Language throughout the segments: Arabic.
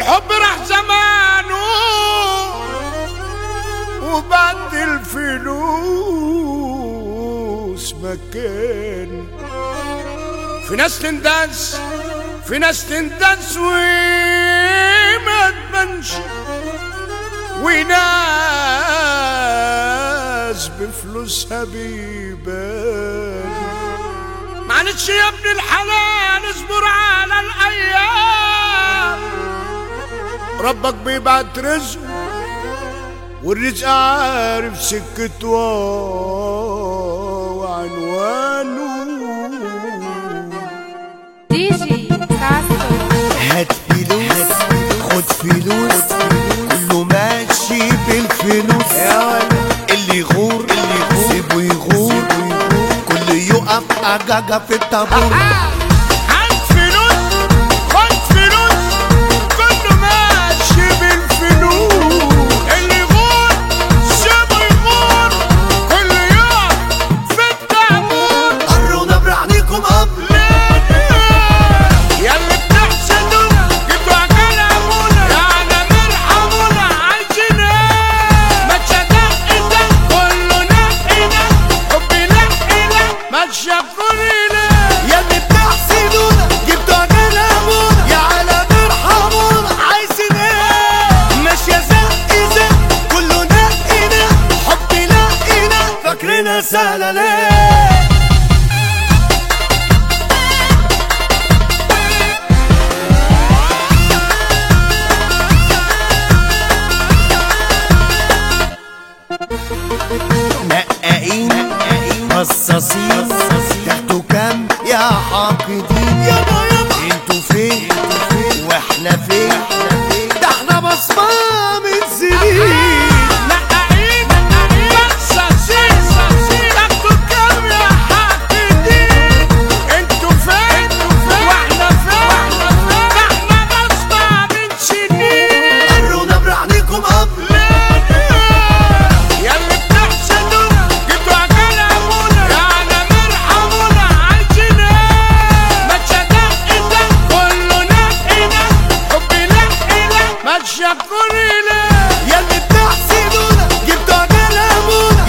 الحب راح زمانه. وبعد الفلوس مكان. في ناس تندس في ناس تندس وما تبانش وناس بفلوسها بيبان. معلش يا ابن الحلال اصبر على الأيام. ربك بيبعت رزق والرزق عارف سكته وعنوانه. دي جي هات فلوس خد فلوس كله ماشي بالفلوس. اللي يغور اللي يغور سيبه يغور. كله يقف أجاجا في الطابور. ما تشافوني ليه يا اللي بتحسدونا جبتوا عجال ابونا يا على مرحمونا عايزين إيه ماشية زق زق كله نقينا حب لقينا فاكرينها سهلة ليه قصاصين تاخدوا كام يا حاقدين يابا يابا تشافوني ليه يا اللي جبتوا عجال ابونا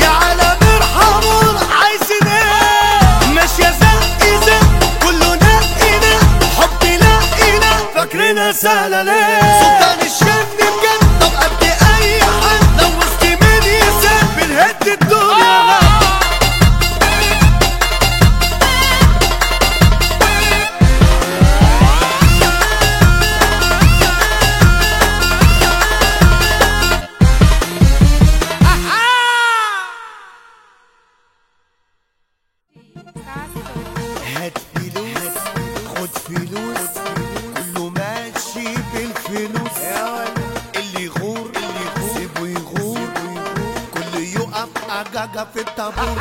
مرحمونا عايزين إيه ماشية زق زق كله نقينا حب لقينا فاكرينها سهلة ليه خد فلوس كله ماشي بالفلوس اللي يغور اللي يغور سيبه يغور. كله يقف أجاجا في الطابور.